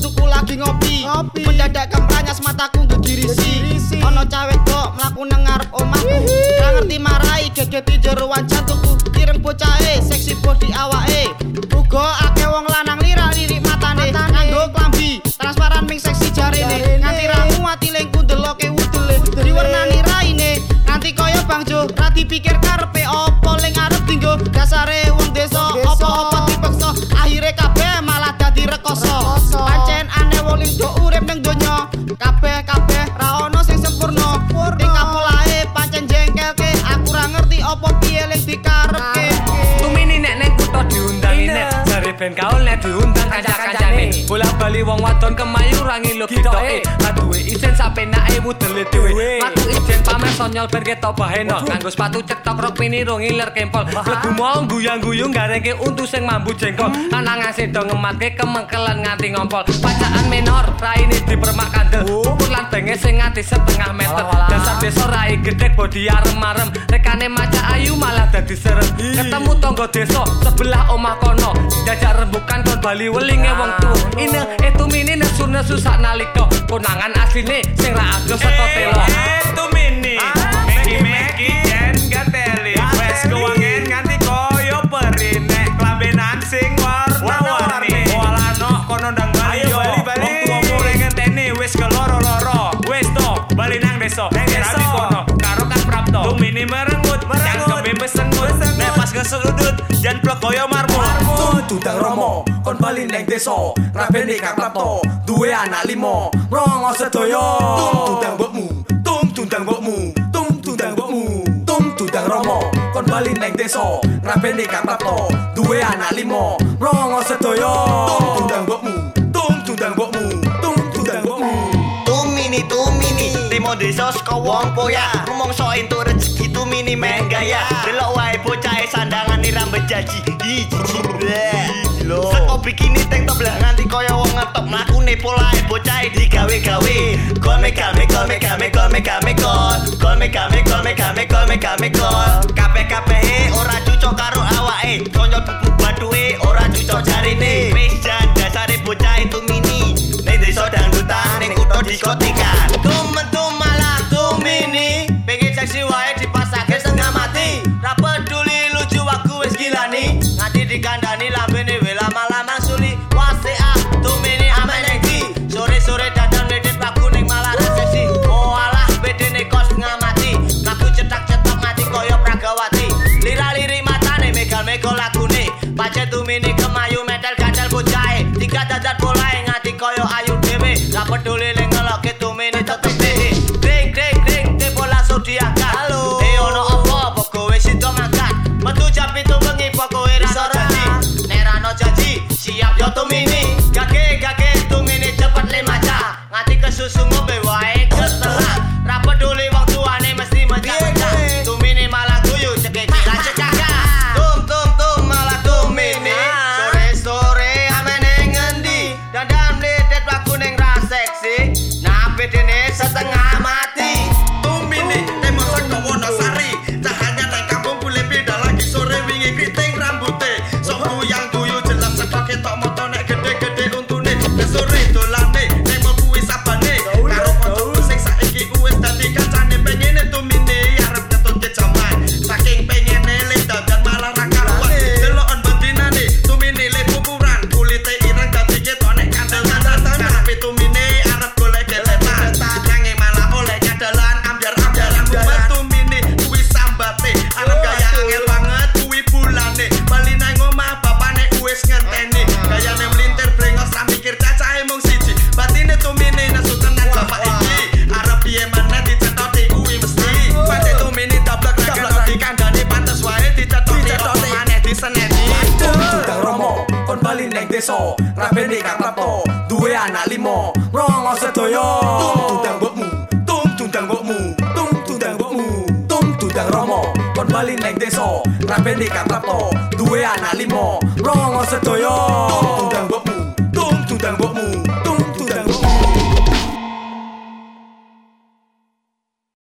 tuku lagi ngopi. Mendadak kempranyas mataku gegirisi ana cawe kok mlaku nang ngarep omahku. Ora ngerti marai gegeti jeroan jantungku opo piye ling dikarepke Tumini nek nek kutha diundangi nek jare ben kaul nek diundang kanca-kancane. Bola bali wong wadon kemayu ra ngilu gitoke. Aduwe isin sapenake mudele dhewe. Sonyol ben ketok baheno. Nganggo sepatu cetok rok mini ro ngiler kempol. Mlebu mau guyang-guyung garengke untu sing mambu jengkol. Anang ngasih do ngematke kemengkelan nganti ngompol. Pacaan menor raine dipermak kandel. Ukur lan benge sing nganti setengah meter. Dasar desa rai gedek bodi arem-arem. Rekane maca ayu malah dadi serem. Ketemu tonggo desa sebelah omah kono. Jajak rembukan kon bali welinge wong tuwa. Ine itu mini nesu nesu sak nalika. Konangan asline sing ra ageng saka telo. Cangkeme besengut Nek pas ngesudut Jan plek koyo marmut. Tutang Romo. Kon bali neng desa rabene kang prapto duwe anak limo. Rongo sedaya tung tutang mbokmu. Tung tutang mbokmu. Tung tutang mbokmu. Tung tutang Romo. Kon bali neng desa rabene kang prapto duwe anak limo. Rongo sedaya tung tutang mbokmu. Tung tutang mbokmu. Tung tutang mbokmu. Tumini tumini. Timo desa saka wong poya. Rumangsa entuk tumini meh gaya Delok wae bocah sandangan ni rambut jaji Lho Seko bikini tank top lah nganti kaya wong ngetop Mlakune polahe bocah digawe-gawe Gol mega mega mega mega mega mega Gol mega mega mega mega mega mega Kabeh-kabeh ora cocok karo awake Konyol bubuk bathuke ora cocok jarine dikandani lambene wela malah mangsuli Wase ah tumini amen enggi Sore-sore dadan medit aku ning malah ra seksi Oh alah bedene kos setengah mati. Lagu cetak-cetak mati koyo pragawati Lira-liri matane megal-megal lagune Pancen tumini kemayu metal gadal bocahe Tiga dadat polahe nganti koyo ayu Just ce moment. Desa rabene kang prapto duwe anak limo rongo sedaya tung tutang mbokmu tung tutang mbokmu tung tutang mbokmu tung tutang Romo. Kon bali neng desa rabene kang prapto duwe anak limo sedaya tung tutang mbokmu